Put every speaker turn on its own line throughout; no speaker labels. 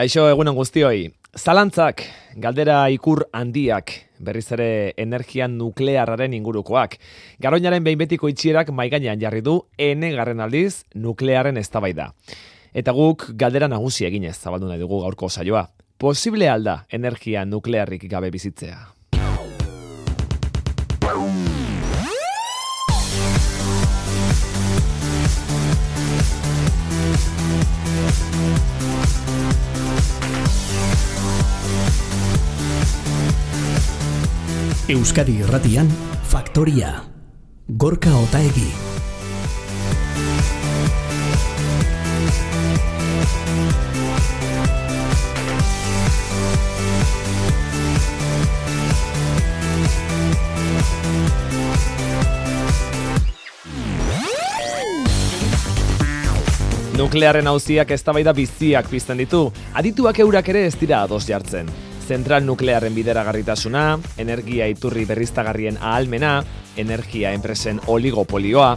Gaixo egunen guztioi, zalantzak, galdera ikur handiak, berriz ere energia nuklearraren ingurukoak. Garoinaren behin betiko itxierak maiganean jarri du, ene garren aldiz, nuklearen eztabaida. Eta guk galdera nagusi eginez zabaldu nahi dugu gaurko saioa. Posible alda energia nuklearrik gabe bizitzea.
Euskadi Irratian Faktoria. Gorka Otaegi.
Nuklearen hauziak eztabaida biziak pizten ditu, adituak eurak ere ez dira ados jartzen zentral nuklearren bideragarritasuna, energia iturri berriztagarrien ahalmena, energia enpresen oligopolioa,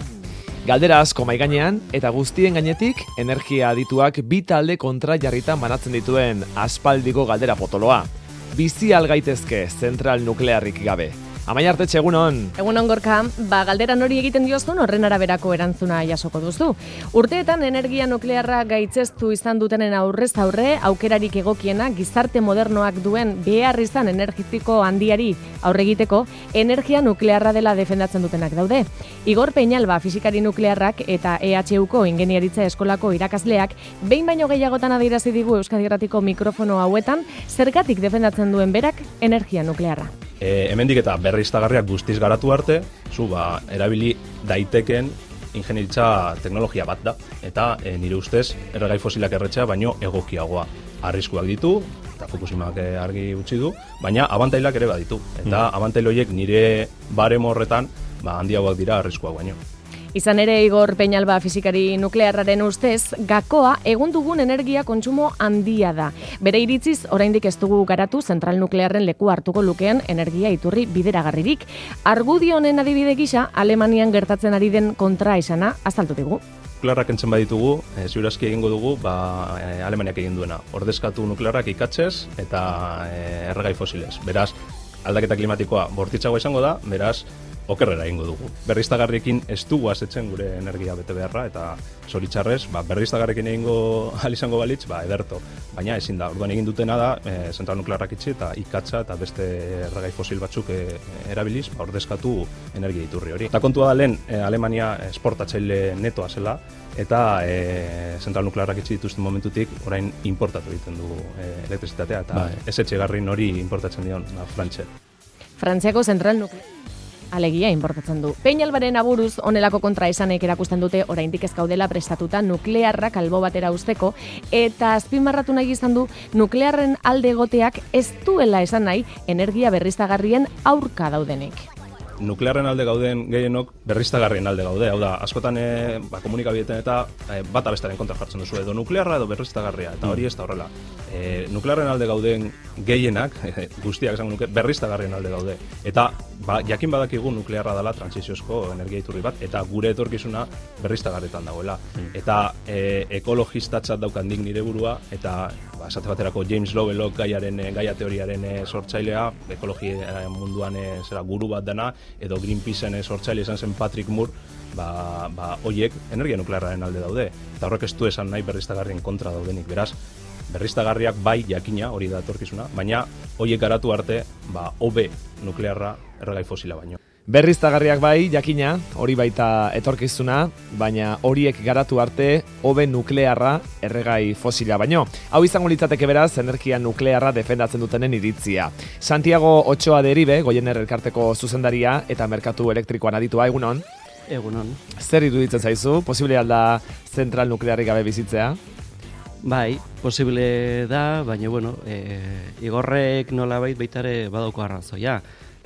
Galdera asko mai gainean eta guztien gainetik energia adituak bi talde kontra jarritan banatzen dituen aspaldiko galdera potoloa. Bizi algaitezke zentral nuklearrik gabe. Amai arte egunon.
Egunon gorka, ba, galdera nori egiten diozun horren araberako erantzuna jasoko duzu. Urteetan energia nuklearra gaitzeztu izan dutenen aurrez aurre, aukerarik egokiena gizarte modernoak duen behar izan energetiko handiari aurregiteko, energia nuklearra dela defendatzen dutenak daude. Igor Peñalba fizikari nuklearrak eta EHUko ingeniaritza eskolako irakasleak, behin baino gehiagotan adirazi digu Euskadi mikrofono hauetan, zergatik defendatzen duen berak energia nuklearra
e, hemendik eta berriztagarriak guztiz garatu arte, zu ba, erabili daiteken ingenieritza teknologia bat da. Eta e, nire ustez, erregai fosilak erretzea, baino egokiagoa. Arriskuak ditu, eta Fukushimak eh, argi utzi du, baina abantailak ere baditu. Eta mm. abantailoiek nire baremo horretan, ba, handiagoak dira arriskuak baino.
Izan ere Igor Peñalba fizikari nuklearraren ustez, gakoa egun dugun energia kontsumo handia da. Bere iritziz, oraindik ez dugu garatu zentral nuklearren leku hartuko lukeen energia iturri bideragarririk. Argudio honen adibide gisa, Alemanian gertatzen ari den kontra izana azaltu digu.
Nuklearrak entzen baditugu, e, ziurazki egingo dugu, ba, e, Alemaniak egin duena. Ordezkatu nuklearrak ikatzez eta e, erregai fosilez. Beraz, aldaketa klimatikoa bortitzagoa izango da, beraz, okerrera egingo dugu. Berriztagarriekin ez dugu asetzen gure energia bete beharra, eta zoritzarrez, ba, berriztagarrekin egingo izango balitz, ba, ederto. Baina ezin da, orduan egin dutena da, e, zentral nuklearrak itxi eta ikatza eta beste erregai fosil batzuk e, erabiliz, ba, ordezkatu energia iturri hori. Eta kontua da lehen, e, Alemania esportatzaile netoa zela, eta e, zentral nuklearrak itxi dituzten momentutik, orain importatu egiten du e, elektrizitatea, eta bai. ez etxegarrin hori importatzen dion, na, Frantxe.
Frantziako zentral nuklearrak alegia importatzen du. Peinalbaren aburuz onelako kontra esanek erakusten dute oraindik ez gaudela prestatuta nuklearrak albo batera usteko eta azpimarratu nahi izan du nuklearren alde egoteak ez duela esan nahi energia berriztagarrien aurka daudenek
nuklearren alde gauden gehienok berriztagarrien alde gaude. Hau da, askotan e, ba, komunikabieten eta e, bat abestaren kontra jartzen duzu edo nuklearra edo berriztagarria, eta hori ez da horrela. E, nuklearren alde gauden gehienak, e, guztiak esan nuke, berriztagarrien alde gaude. Eta ba, jakin badakigu nuklearra dela transiziozko energia iturri bat, eta gure etorkizuna berriztagarretan dagoela. Mm. Eta e, ekologistatzat daukandik nire burua, eta ba, esate baterako James Lovelock gaiaren, gaia teoriaren sortzailea, ekologia munduan zera guru bat dana, edo Greenpeaceen sortzaile izan zen Patrick Moore, ba, ba hoiek energia nuklearraren alde daude. Eta horrek ez du esan nahi berriztagarrien kontra daudenik. Beraz, berriztagarriak bai jakina hori da etorkizuna, baina hoiek garatu arte, ba, OB nuklearra erregai fosila baino.
Berriztagarriak bai, jakina, hori baita etorkizuna, baina horiek garatu arte, hobe nuklearra erregai fosila baino. Hau izango litzateke beraz, energia nuklearra defendatzen dutenen iritzia. Santiago Ochoa deribe, goiener elkarteko zuzendaria eta merkatu elektrikoan aditua, egunon?
Egunon.
Zer iruditzen zaizu, posible alda zentral nuklearrik gabe bizitzea?
Bai, posible da, baina bueno, e, igorrek nola bait baitare badauko arrazoia.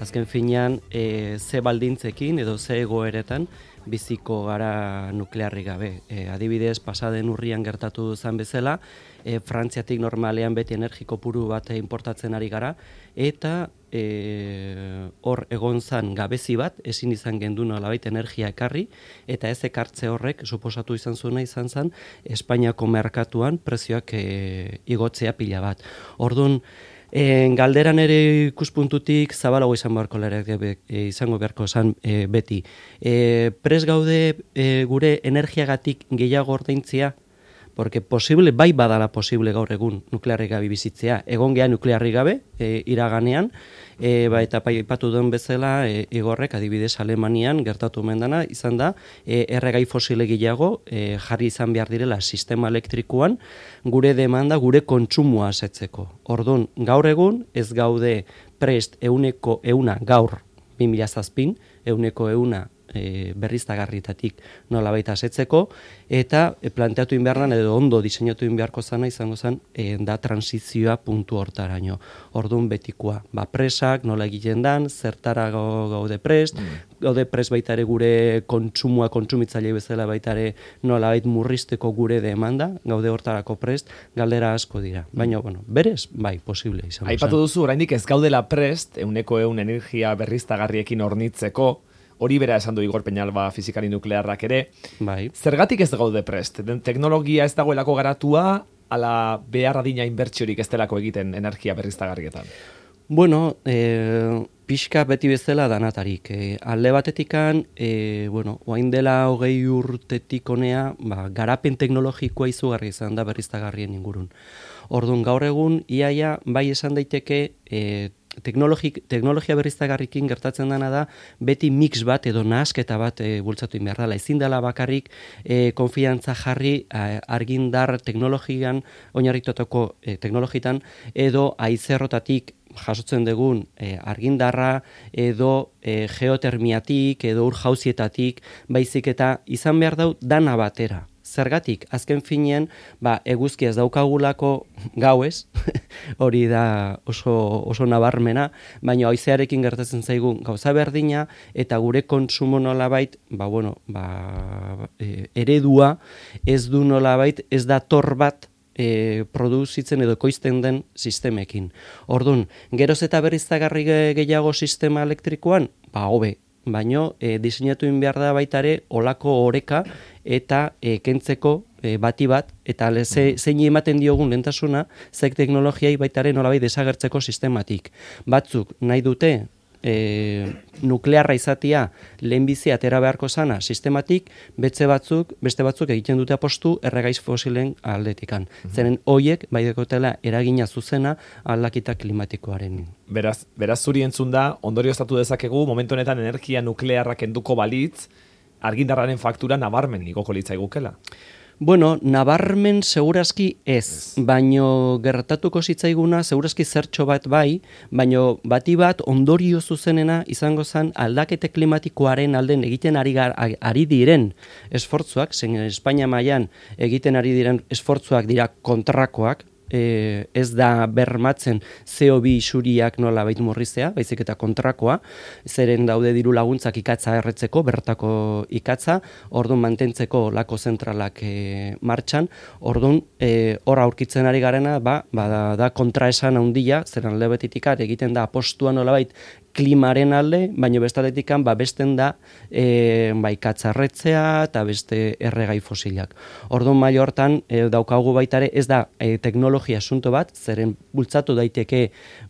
Azken finean e, ze baldintzekin edo ze egoeretan biziko gara nuklearri gabe. E, adibidez, pasaden urrian gertatu zen bezala, e, Frantziatik normalean beti energiko puru bat importatzen ari gara, eta e, hor egon zan gabezi bat, ezin izan gendu nolabait energia ekarri, eta ez ekartze horrek, suposatu izan zuena izan zen, Espainiako merkatuan prezioak e, igotzea pila bat. Orduan, E, galderan ere ikuspuntutik zabalago izan beharko lera e, izango beharko esan e, beti. E, pres gaude e, gure energiagatik gehiago ordaintzia, porque posible, bai badala posible gaur egun nuklearri gabe bizitzea. Egon geha nuklearri gabe, e, iraganean, e, ba, eta paipatu duen bezala e, igorrek adibidez Alemanian gertatu mendana izan da e, erregai fosile gehiago e, jarri izan behar direla sistema elektrikoan gure demanda gure kontsumoa asetzeko. Ordun gaur egun ez gaude prest euneko euna gaur 2000 zazpin, euneko euna e, berriztagarritatik nola baita asetzeko, eta e, planteatu inbernan edo ondo diseinatu inbeharko zana izango zen e, da transizioa puntu hortaraino. Orduan betikoa, ba, presak nola egiten dan, zertara gaude prest, mm. gaude prest baita ere gure kontsumoa kontsumitzaile bezala baita ere nola bait murrizteko gure demanda, gaude hortarako prest, galdera asko dira. Mm. Baina, bueno, berez, bai, posible izango zen.
Aipatu duzu, oraindik ez gaudela prest, euneko eun energia berriztagarriekin ornitzeko, hori bera esan du Igor Peñalba fizikari nuklearrak ere.
Bai.
Zergatik ez gaude prest? Teknologia ez dagoelako garatua, ala behar adina inbertsiorik ez delako egiten energia berriztagarrietan?
Bueno, e, pixka beti bezala danatarik. E, alde batetikan, e, bueno, oain dela hogei urtetik onea, ba, garapen teknologikoa izugarri izan da berriztagarrien ingurun. Orduan, gaur egun, iaia, bai esan daiteke, e, teknologia berriztagarrikin gertatzen dena da beti mix bat edo nahasketa bat e, bultzatu behar. Ezin dela bakarrik e, konfiantza jarri e, argindar teknologian, oinarritotako e, teknologitan, edo aizerrotatik jasotzen dugun e, argindarra edo e, geotermiatik edo urjauzietatik baizik eta izan behar dau dana batera. Zergatik, azken finean, ba, eguzki ez daukagulako gauez, hori da oso, oso nabarmena, baina haizearekin gertatzen zaigun gauza berdina, eta gure kontsumo nolabait, ba, bueno, ba, e, eredua ez du nolabait, ez da tor bat e, produzitzen edo koizten den sistemekin. Ordun, geroz eta berriztagarri gehiago sistema elektrikoan, ba, hobe, baino e, diseinatu in behar da baita ere olako oreka eta e, kentzeko e, bati bat eta le, ze, mm. zein ematen diogun lentasuna zek teknologiai baita ere nolabait desagertzeko sistematik. Batzuk nahi dute e, nuklearra izatia lehenbizi atera beharko sana sistematik, betze batzuk, beste batzuk egiten dute apostu erregaiz fosilen aldetikan. Mm Zeren hoiek bai dekotela eragina zuzena aldakita klimatikoaren.
Beraz, beraz zuri entzun da, ondorio estatu dezakegu, momentu honetan energia nuklearrak enduko balitz, argindarraren faktura nabarmen igoko litzaigukela.
Bueno, nabarmen segurazki ez, baino gertatuko zitzaiguna segurazki zertxo bat bai, baino bati bat ondorio zuzenena izango zen aldakete klimatikoaren alden egiten ari, ari diren esfortzuak, zen Espainia mailan egiten ari diren esfortzuak dira kontrakoak, e, ez da bermatzen CO2 isuriak nola bait morrizea, baizik eta kontrakoa, zeren daude diru laguntzak ikatza erretzeko, bertako ikatza, orduan mantentzeko lako zentralak e, martxan, orduan e, hor aurkitzen ari garena, ba, ba da, da kontraesan handia, zeren lebetitik egiten da apostua nola bait klimaren alde, baino bestaletikan ba besten da e, bai katzarretzea eta beste erregai fosilak. Orduan maila hortan e, daukagu baita ere ez da e, teknologia asunto bat, zeren bultzatu daiteke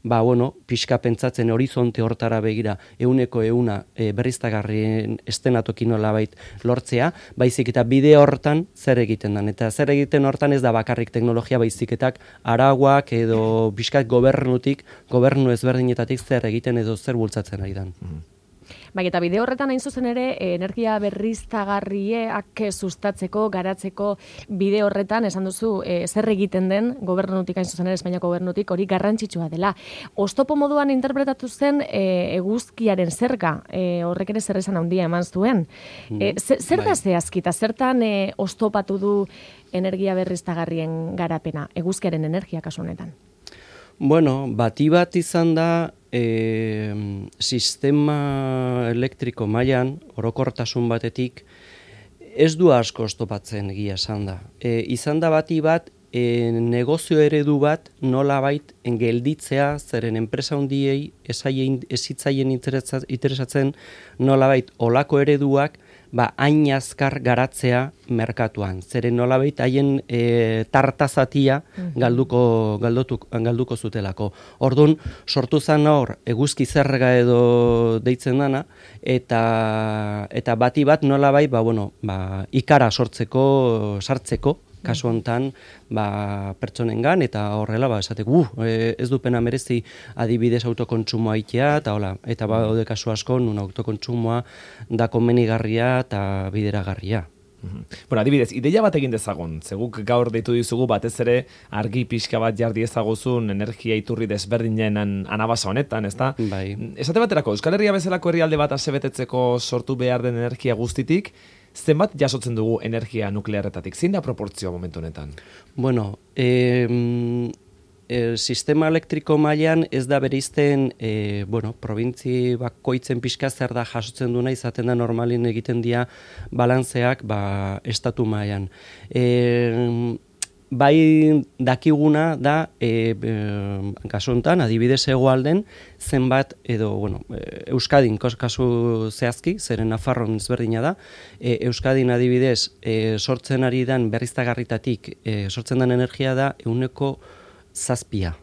ba bueno, pixka pentsatzen horizonte hortara begira euneko euna e, berriztagarrien estenatoki nolabait lortzea, baizik eta bide hortan zer egiten dan eta zer egiten hortan ez da bakarrik teknologia baiziketak araguak edo pixkat gobernutik, gobernu ezberdinetatik zer egiten edo zer bultzatzen ari dan. Mm.
Bai, eta bide horretan hain zuzen ere, energia berriztagarrieak sustatzeko, garatzeko bide horretan, esan duzu, e, zer egiten den, gobernutik hain zuzen ere, Espainiako gobernutik, hori garrantzitsua dela. Ostopo moduan interpretatu zen e, eguzkiaren zerga, e, horrek ere zer esan handia eman zuen. E, zer, zer da bai. zehazkita, zertan e, ostopatu du energia berriztagarrien garapena, eguzkiaren energia kasu honetan?
Bueno, bati bat izan da e, sistema elektriko mailan orokortasun batetik ez du asko oztopatzen egia esan da. E, izan da bati bat e, negozio eredu bat nolabait gelditzea zeren enpresa hundiei ezitzaien interesatzen nolabait olako ereduak ba, hain azkar garatzea merkatuan. Zeren nolabait haien e, tartazatia mhm. galduko, galdotuk, galduko zutelako. Orduan, sortu zen hor, eguzki zerga edo deitzen dana, eta, eta bati bat nolabait, ba, bueno, ba, ikara sortzeko, sartzeko, kasu hontan ba, pertsonengan eta horrela ba esate uh, ez du pena merezi adibidez autokontsumoa itea eta hola eta ba daude kasu asko nun autokontsumoa da komenigarria eta bideragarria.
Bueno, adibidez, ideia bat egin dezagun, zeguk gaur deitu dizugu batez ere argi pixka bat jardi ezaguzun energia iturri desberdinen anabasa honetan, ezta?
Bai.
Esate baterako, Euskal Herria bezalako herrialde bat asebetetzeko sortu behar den energia guztitik, zenbat jasotzen dugu energia nuklearretatik? Zein da proportzioa momentu honetan?
Bueno, e, e, sistema elektriko mailan ez da berizten, e, bueno, provintzi bakoitzen pixka zer da jasotzen duna izaten da normalin egiten dira balantzeak ba, estatu mailan. E, bai dakiguna da e, e, kasu hontan adibidez hegoalden zenbat edo bueno e, Euskadin kasu zehazki zeren Nafarroan ezberdina da e, Euskadin adibidez e, sortzen ari dan berriztagarritatik e, sortzen den energia da euneko zazpia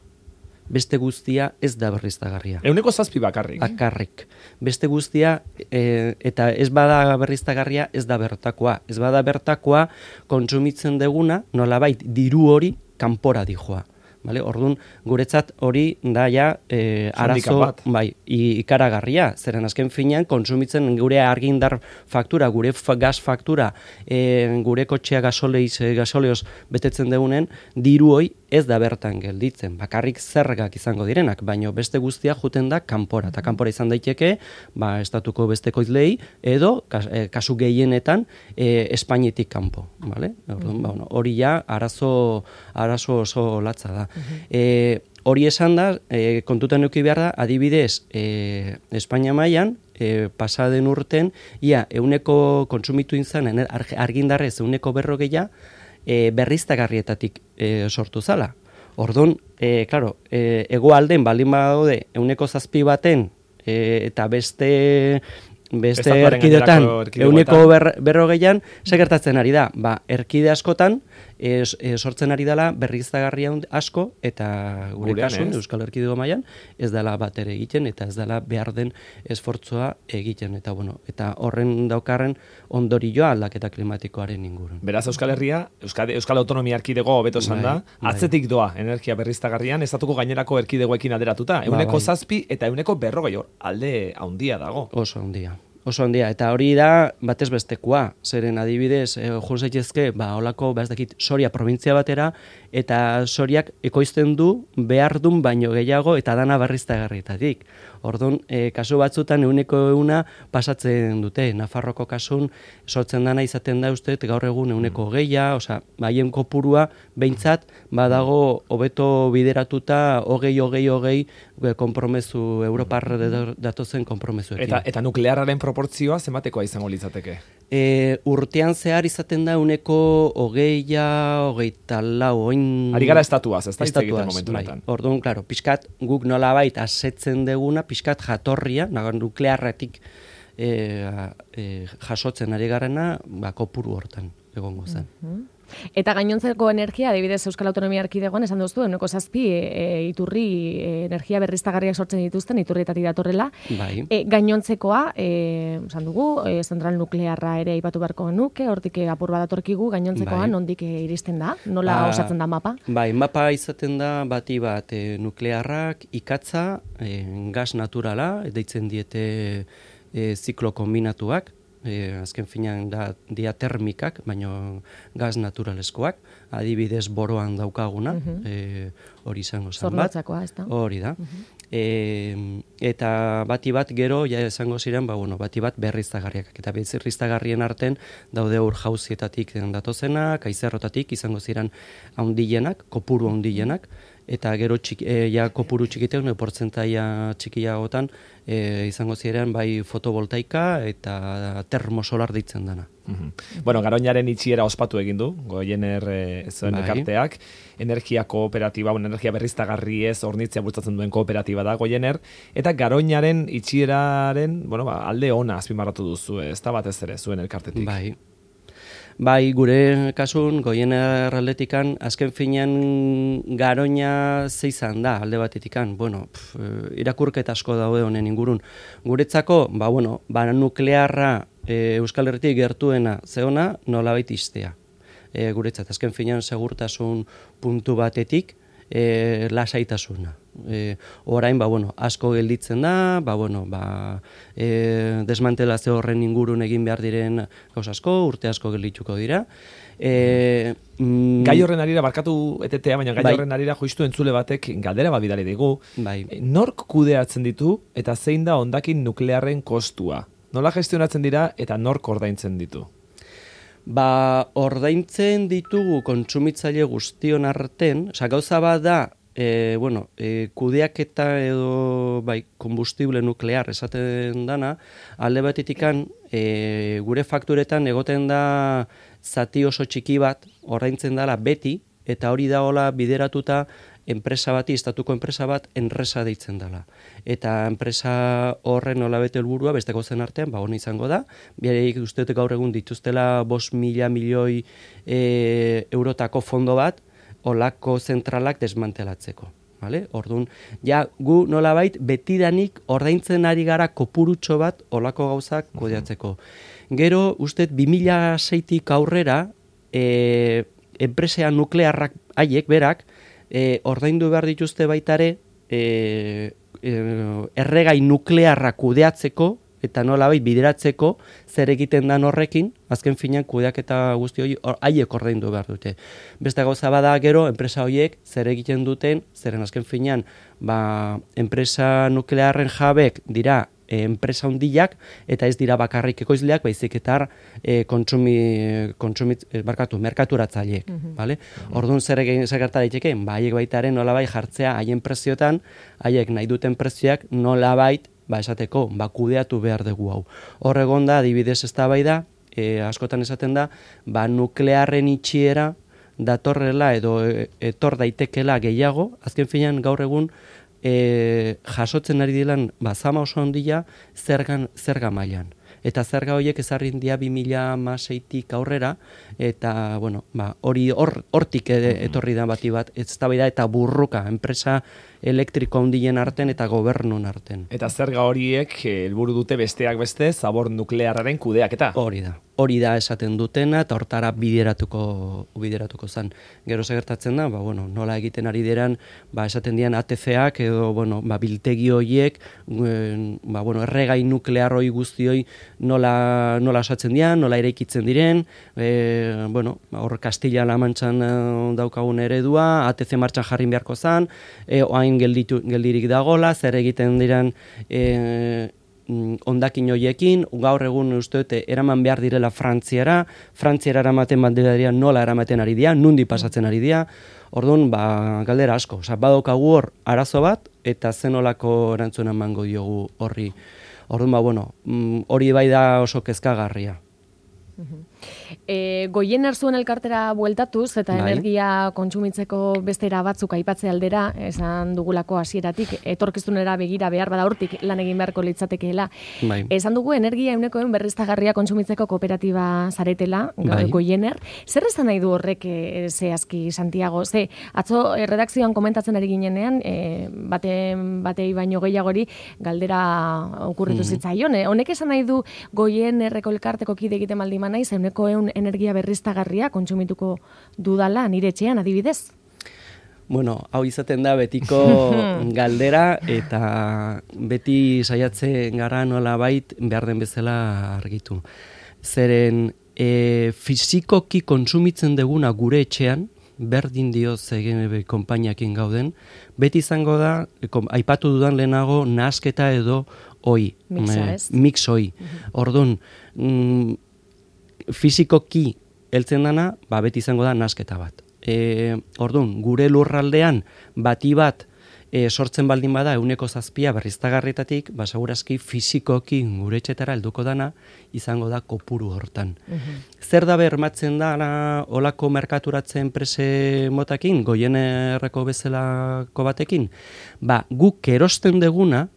beste guztia ez da berriztagarria.
Euneko zazpi bakarrik.
Bakarrik. Beste guztia, e, eta ez bada berriztagarria, ez da bertakoa. Ez bada bertakoa, kontsumitzen deguna, nolabait, diru hori, kanpora dijoa. Vale? Orduan, guretzat hori da ja e, arazo bai, ikaragarria. Zeren azken finean, konsumitzen gure argindar faktura, gure gas faktura, e, gure kotxea gasoleiz, gasoleoz betetzen degunen, diru hoi ez da bertan gelditzen. Bakarrik zergak izango direnak, baino beste guztia juten da kanpora. Eta kanpora izan daiteke, ba, estatuko beste koizlei, edo, e, kasu gehienetan, e, Espainetik kanpo. Vale? Orduan, ba, hori ja, arazo, arazo oso latza da. E, hori esan da, e, kontutan nuki behar da, adibidez, e, Espainia mailan e, pasaden urten, ia, euneko konsumitu inzan, argindarrez, euneko berrogeia, e, berriztagarrietatik e, sortu zala. Orduan, e, claro, e, egoalden baldin badaude euneko zazpi baten e, eta beste beste erkidetan euneko berrogeian, segertatzen ari da, ba, erkide askotan, e, sortzen ari dela berriztagarria asko eta gure kasun Euskal Herkidego mailan ez dela bat ere egiten eta ez dela behar den esfortzoa egiten eta bueno eta horren daukarren ondorioa aldaketa klimatikoaren ingurun.
Beraz Euskal Herria Euskal, Euskal Autonomia Erkidego hobeto esan da, bai, bai. atzetik doa energia berriztagarrian estatuko gainerako erkidegoekin alderatuta. Ba, euneko bai. zazpi eta euneko berrogei alde handia dago.
Oso handia. Oso handia, eta hori da batez bestekoa, zeren adibidez, e, jo zaitezke, ba, holako, ba, ez dakit, Soria provintzia batera, eta Soriak ekoizten du behar dun baino gehiago eta dana barrizta garritatik. Orduan, e, kasu batzutan euneko euna pasatzen dute. Nafarroko kasun sortzen dana izaten da uste, gaur egun euneko mm. geia, osea, haien kopurua behintzat badago hobeto bideratuta hogei, hogei, hogei konpromezu, Europar datozen konpromezu.
Eta, eta nuklearraren proportzioa zenbatekoa izango litzateke?
E, urtean zehar izaten da uneko hogeia, hogeita lau, oin...
Ari gara estatuaz, ez da estatuaz, momentu bai.
Orduan, klaro, pixkat guk nola baita asetzen deguna, pixkat jatorria, nagoen nuklearretik e, e, jasotzen ari garena, ba, kopuru hortan egongo zen. Mhm.
Eta gainontzeko energia, adibidez Euskal Autonomia Erkidegoan esan duztu, eneko zazpi e, e, iturri e, energia berriztagarriak sortzen dituzten, iturrietatik datorrela.
Bai.
E, gainontzekoa, e, esan dugu, e, zentral nuklearra ere ipatu beharko nuke, hortik apur bat datorkigu, gainontzekoa, bai. nondik iristen da? Nola ba, osatzen da mapa?
Bai, mapa izaten da bati bat e, nuklearrak, ikatza, e, gas naturala, deitzen diete e, ziklo kombinatuak, e, azken finean da diatermikak, baino gaz naturaleskoak, adibidez boroan daukaguna, mm hori izango zen bat. Hori da. Mhm. E, eta bati bat gero, ja esango ziren, ba, bueno, bati bat berriztagarriak. Eta berriztagarrien arten daude ur jauzietatik datozenak, aizerrotatik izango ziren haundienak, kopuru haundienak, eta gero txiki, e, ja kopuru txikiteak, ne, portzentaia txikiagotan, e, izango ziren bai fotovoltaika eta termosolar ditzen dana.
Mhm. Bueno, garoñaren itxiera ospatu egin du, goiener e, zuen
Bai.
elkarteak, energia kooperatiba, bueno, energia berriztagarri ez ornitzea bultzatzen duen kooperatiba da goiener, eta garoñaren itxieraren, bueno, ba, alde ona azpimarratu duzu, ez da batez ere zuen elkartetik.
Bai. Bai, gure kasun, goien erraldetikan, azken finean garoina ze izan da, alde batetikan. Bueno, pf, eh, irakurketa asko daude honen ingurun. Guretzako, ba, bueno, ba, nuklearra e, Euskal Herritik gertuena zeona, nolabait iztea. E, guretzat, azken finean segurtasun puntu batetik, e, lasaitasuna. E, orain, ba, bueno, asko gelditzen da, ba, bueno, ba, e, desmantelazio horren ingurun egin behar diren gauz asko, urte asko geldituko dira. E, mm,
Gai horren arira, barkatu etetea, baina gai
Bai.
horren arira joistu entzule batek galdera bat bidali digu.
Bai.
Nork kudeatzen ditu eta zein da ondakin nuklearren kostua? Nola gestionatzen dira eta nork ordaintzen ditu?
Ba, ordaintzen ditugu kontsumitzaile guztion arten, oza, gauza bat da, e, bueno, e, kudeaketa edo bai, kombustible nuklear esaten dana, alde batetikan e, gure fakturetan egoten da zati oso txiki bat ordaintzen dela beti, eta hori da hola bideratuta enpresa bati, estatuko enpresa bat, enresa deitzen dela. Eta enpresa horren olabete helburua beste zen artean, ba, hona izango da, biareik uste dut gaur egun dituztela bos mila milioi e, eurotako fondo bat, olako zentralak desmantelatzeko. Vale? Orduan, ja, gu nolabait betidanik ordaintzen ari gara kopurutxo bat olako gauzak kudeatzeko. Gero, uste 2006tik aurrera, e, enpresea nuklearrak haiek berak, e, ordaindu behar dituzte baitare e, e, erregai nuklearra kudeatzeko eta nolabait bideratzeko zer egiten dan horrekin, azken finean kudeaketa guzti hori hor- haiek ordaindu behar dute. Beste gauza bada gero, enpresa horiek zer egiten duten, zeren azken finean, ba, enpresa nuklearren jabek dira e, enpresa hundiak eta ez dira bakarrik ekoizleak, baizik eta e, kontsumi, kontsumit, barkatu, merkaturatzaileek, vale? Orduan zer egin zer gerta daiteke, ba haiek baitaren nolabait jartzea haien prezioetan, haiek nahi duten prezioak nolabait ba esateko, ba kudeatu behar dugu hau. Hor egon da adibidez eztabaida, e, askotan esaten da, ba nuklearren itxiera datorrela edo e, etor daitekela gehiago, azken finean gaur egun e, jasotzen ari dilan ba, zama oso handia zergan, zerga mailan. Eta zerga horiek ezarri dia 2006tik aurrera, eta bueno, ba, hori hor, hortik ere etorri da bati bat, ez da eta burruka, enpresa elektriko handien arten eta gobernun arten.
Eta zerga horiek eh, helburu dute besteak beste zabor nuklearraren kudeaketa.
Hori da. Hori da esaten dutena eta hortara bideratuko bideratuko zan. Gero ze gertatzen da, ba, bueno, nola egiten ari diran, ba, esaten dian ATC-ak edo bueno, ba, biltegi horiek, eh, ba, bueno, erregai nuklear hori guztioi nola, nola osatzen dian, nola eraikitzen diren, e, bueno, hor Castilla-La Mantxan eh, daukagun eredua, ATC martxan jarri beharko zan, e, oain gelditu, geldirik dagola, zer egiten diran e, mm, ondakin hoiekin, gaur egun uste dute eraman behar direla Frantziara, Frantziara eramaten bat dira nola eramaten ari dira, nundi pasatzen ari dira, orduan, ba, galdera asko, Osa, badaukagu hor arazo bat, eta zenolako erantzuna emango diogu horri. Orduan, ba, bueno, mm, hori bai da oso kezkagarria.
E, goien zuen elkartera bueltatuz eta
Bai.
energia kontsumitzeko bestera batzuk aipatze aldera, esan dugulako hasieratik etorkizunera begira behar bada hortik lan egin beharko litzatekeela.
Bai.
Esan dugu energia eunekoen berriztagarria kontsumitzeko kooperatiba zaretela,
Bai.
goiener. Zer esan nahi du horrek e, zehazki Santiago? Ze, atzo e, redakzioan komentatzen ari ginenean, e, bate, batei baino gehiagori galdera okurritu
Mhm.
zitzaion. E, honek esan nahi du goien erreko elkarteko kide egiten baldin naiz, euneko eun energia berriztagarria kontsumituko dudala nire etxean adibidez.
Bueno, hau izaten da betiko galdera eta beti saiatzen gara nola bait behar den bezala argitu. Zeren e, fizikoki kontsumitzen deguna gure etxean, berdin dio zegen konpainiakin gauden, beti izango da, e, kom- aipatu dudan lehenago, nasketa edo oi.
Mixa, ez?
Mix oi. Orduan, mm, fizikoki heltzen dana, ba, beti izango da nasketa bat. E, orduan, gure lurraldean bati bat e, sortzen baldin bada euneko zazpia berriztagarrietatik, ba, segurazki fizikoki gure etxetara helduko dana izango da kopuru hortan. Zer da bermatzen da olako merkaturatzen prese motakin, goienerreko bezalako batekin? Ba, guk erosten deguna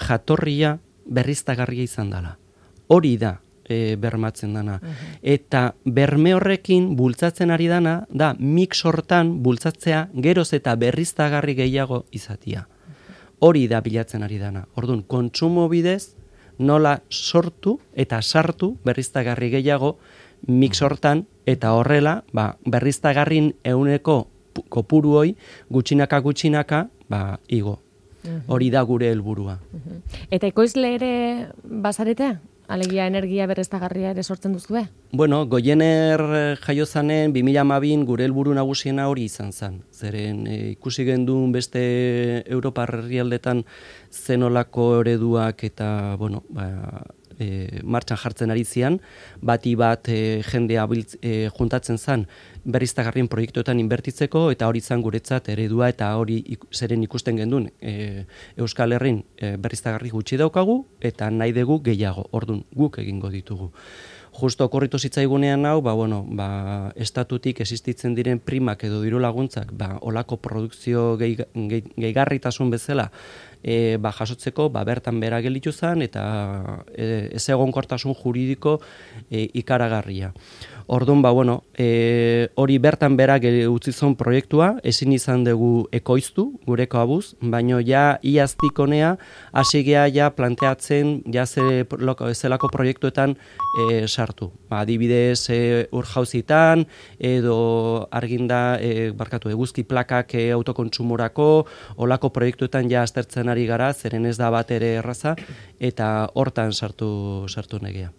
jatorria berriztagarria izan dela. Hori da, e, bermatzen dana. Eta berme horrekin bultzatzen ari dana, da mix hortan bultzatzea geroz eta berriztagarri gehiago izatia. Hori da bilatzen ari dana. Orduan, kontsumo bidez, nola sortu eta sartu berriztagarri gehiago mix hortan, eta horrela, ba, berriztagarrin euneko pu- kopuruoi gutxinaka gutxinaka, ba, igo. Hori da gure helburua.
Eta ekoizle ere bazarete? Alegia energia berreztagarria ere sortzen duzue?
Bueno, goiener eh, jaio zanen 2012 gure helburu nagusiena hori izan zen. Zeren eh, ikusi gendun beste Europar herrialdetan zenolako ereduak eta, bueno, ba, e, martxan jartzen ari zian, bati bat e, jendea biltz, e, juntatzen zen berriztagarrien proiektuetan inbertitzeko eta hori izan guretzat eredua eta hori ik, zeren ikusten gendun e, Euskal Herrin e, berriztagarri gutxi daukagu eta nahi dugu gehiago, ordun guk egingo ditugu. Justo okorritu zitzaigunean hau, ba, bueno, ba, estatutik existitzen diren primak edo diru laguntzak, ba, olako produkzio gehi, gehi, gehigarritasun bezala, e, ba, jasotzeko ba, bertan bera gelitu zen eta e, ez egonkortasun juridiko e, ikaragarria. Orduan, ba, bueno, e, hori bertan bera gel- utzi zon proiektua, ezin izan dugu ekoiztu, gureko abuz, baino ja iaztik honea, hasi gea ja planteatzen, ja ze, loko, zelako proiektuetan e, sartu. Ba, adibidez, e, urjauzitan, edo arginda, e, barkatu, eguzki plakak e, autokontsumorako, olako proiektuetan ja aztertzen ari gara, zeren ez da bat ere erraza, eta hortan sartu, sartu negea.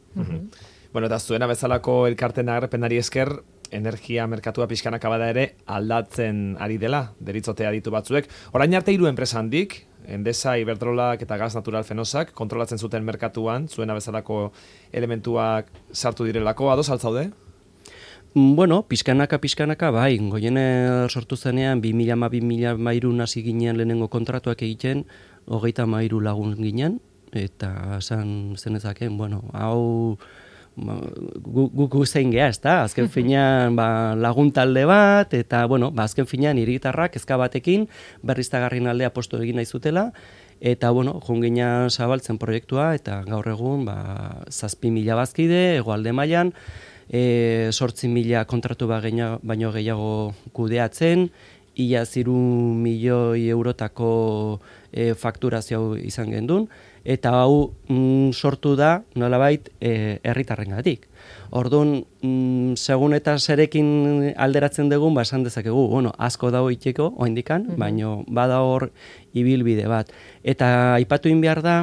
Bueno, eta zuena bezalako elkarten agerpenari esker, energia merkatua pixkanaka bada ere aldatzen ari dela, deritzotea ditu batzuek. Orain arte hiru enpresa handik, Endesa, Iberdrolak eta Gas Natural Fenosak kontrolatzen zuten merkatuan, zuena bezalako elementuak sartu direlako, ados altzaude?
Mm, Bueno, pixkanaka, pixkanaka, bai, goiener sortu zenean, 2000 ama 2000 mairu hasi ginen lehenengo kontratuak egiten, hogeita mairu lagun ginen, eta esan zenezaken, bueno, hau ba, gu, gu, gu zein geha, ez da? Azken finean ba, lagun talde bat, eta, bueno, ba, azken finean hiritarrak ezka batekin berriztagarrien aldea postu egin nahi zutela, eta, bueno, jungina zabaltzen proiektua, eta gaur egun, ba, zazpi mila bazkide, egoalde mailan, e, sortzi mila kontratu ba geina- baino gehiago kudeatzen, ia ziru milioi eurotako e, fakturazio izan gendun, eta hau mm, sortu da nolabait e, herritarrengatik. Orduan, mm, segun eta zerekin alderatzen dugun, ba, esan dezakegu, bueno, asko dago itxeko, oindikan, baino bada hor ibilbide bat. Eta aipatu in behar da,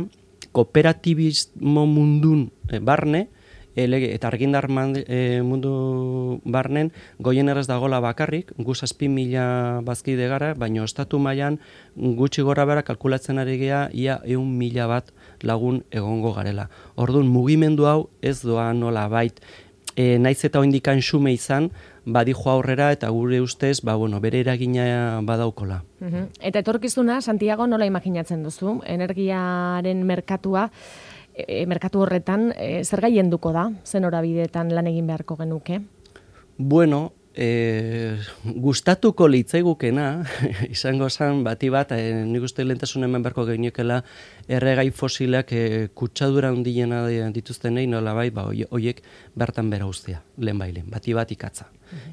kooperatibismo mundun e, barne, elege, eta argindar man, e, mundu barnen goien erraz dagola bakarrik, gu zazpi mila bazkide gara, baina estatu mailan gutxi gora bera kalkulatzen ari gea ia eun mila bat lagun egongo garela. Orduan mugimendu hau ez doa nola bait, e, naiz eta oindikan xume izan, badijo aurrera eta gure ustez, ba, bueno, bere eragina badaukola.
Mhm. Eta etorkizuna, Santiago, nola imaginatzen duzu? Energiaren merkatua, e, merkatu horretan, e, zer gaienduko da? Zen horabideetan lan egin beharko genuke?
Bueno, e, gustatuko litzaigukena, izango zen bati bat, e, nik uste lehentasun hemen berko gehiokela erregai fosilak e, kutsadura handiena dituztenei nola bai, ba, hoiek bertan bera ustea, lehen bailen, bati bat ikatza.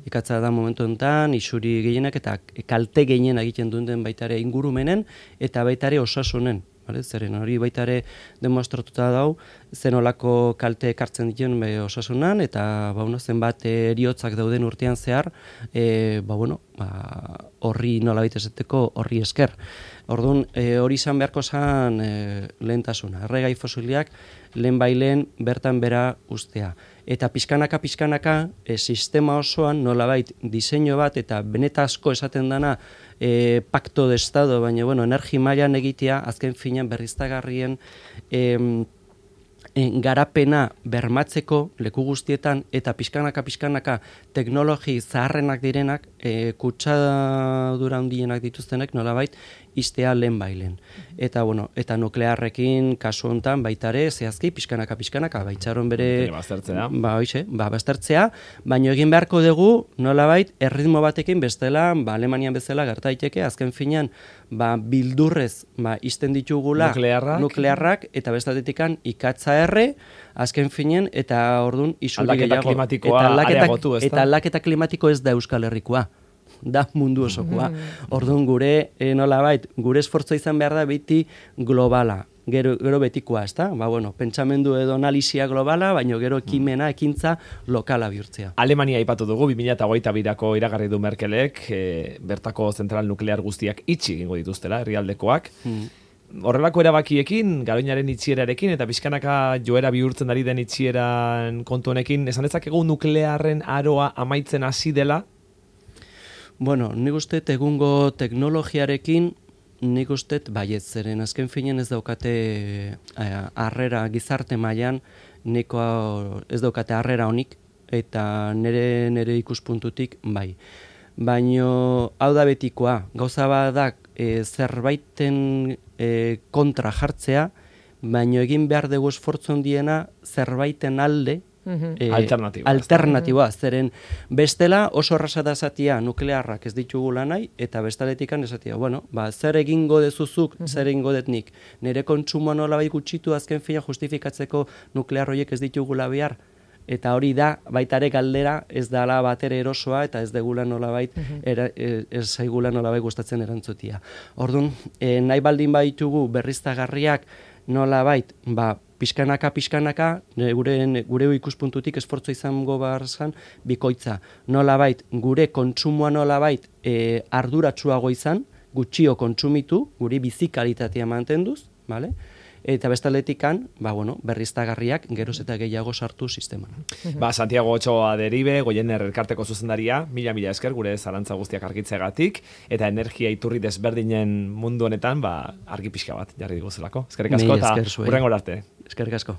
Ikatza da momentu honetan, isuri gehienak eta kalte gehien egiten duten baita ere ingurumenen eta baita ere osasunen. Vale? Zeren hori baita ere demostratuta dau, zenolako kalte ekartzen dituen be, osasunan, eta ba, bueno, zenbat eriotzak dauden urtean zehar, e, ba, bueno, ba, horri nola esateko horri esker. Orduan, e, hori izan beharko zen e, lehentasuna. Erregai fosiliak lehen bailen bertan bera ustea. Eta pixkanaka, pixkanaka, e, sistema osoan nolabait diseinu bat eta benetazko esaten dana e, pacto de estado, baina bueno, energi mailan egitea azken finean berriztagarrien em, e, garapena bermatzeko leku guztietan eta pixkanaka pixkanaka teknologi zaharrenak direnak e, kutsadura handienak dituztenek nolabait istea lehen bailen. Eta, bueno, eta nuklearrekin kasu hontan baita ere, zehazki, pixkanaka, pixkanaka, baitxaron bere...
Baztertzea.
Ba, hoxe, ba, baztertzea, baina egin beharko dugu, nolabait, erritmo batekin bestela, ba, Alemanian bezala gerta daiteke, azken finean, ba, bildurrez, ba, izten ditugula
Nuklearrak.
nuklearrak eta bestatetikan ikatza erre, azken finean, eta ordun isuri gehiago. eta aldaketa? Eta aldaketa klimatiko ez da Euskal Herrikoa da mundu osokoa. Orduan gure e, nolabait, gure esfortza izan behar da beti globala. Gero, gero betikoa, ezta? Ba, bueno, pentsamendu edo analizia globala, baina gero ekimena, ekintza lokala bihurtzea.
Alemania aipatu dugu 2008 birako iragarri du Merkelek, e, bertako zentral nuklear guztiak itxi egingo dituztela, herrialdekoak. Horrelako erabakiekin, garoinaren itxierarekin eta pixkanaka joera bihurtzen ari den itxieran kontu honekin, esan dezakegu nuklearren aroa amaitzen hasi dela,
Bueno, nik uste egungo teknologiarekin nik uste baiet zeren azken finen ez daukate eh, harrera gizarte mailan niko ez daukate harrera honik eta nire nire ikuspuntutik bai. Baino hau da betikoa, gauza badak e, zerbaiten e, kontra jartzea, baino egin behar dugu esfortzu handiena zerbaiten alde eh,
Alternatiboa,
alternatiboa, zeren bestela oso erraza da esatia nuklearrak ez ditugula nahi, eta bestaletikan esatia, bueno, ba, zer egingo dezuzuk, zer egingo dut nik, nire kontsumoa nola bai gutxitu azken fina justifikatzeko nuklear horiek ez ditugula behar, eta hori da baita ere galdera ez dala batere erosoa eta ez degula nolabait era, e, ez zaigula nolabait gustatzen erantzutia. Orduan, e, nahi baldin baitugu berriztagarriak nolabait, ba, pixkanaka, pixkanaka, gure, gure ikuspuntutik esfortzu izango behar zan, bikoitza. Nolabait, gure kontsumoa nolabait e, arduratsuago izan, gutxio kontsumitu, guri bizi kalitatea mantenduz, vale? eta bestaletikan, ba, bueno, berriztagarriak geroz eta gehiago sartu sisteman.
Ba, Santiago Ochoa deribe, goiener elkarteko zuzendaria, mila mila esker gure zalantza guztiak argitzegatik, eta energia iturri desberdinen mundu honetan, ba, argi pixka bat jarri diguzelako. Eskerrik asko eta arte.
Eskerrik asko.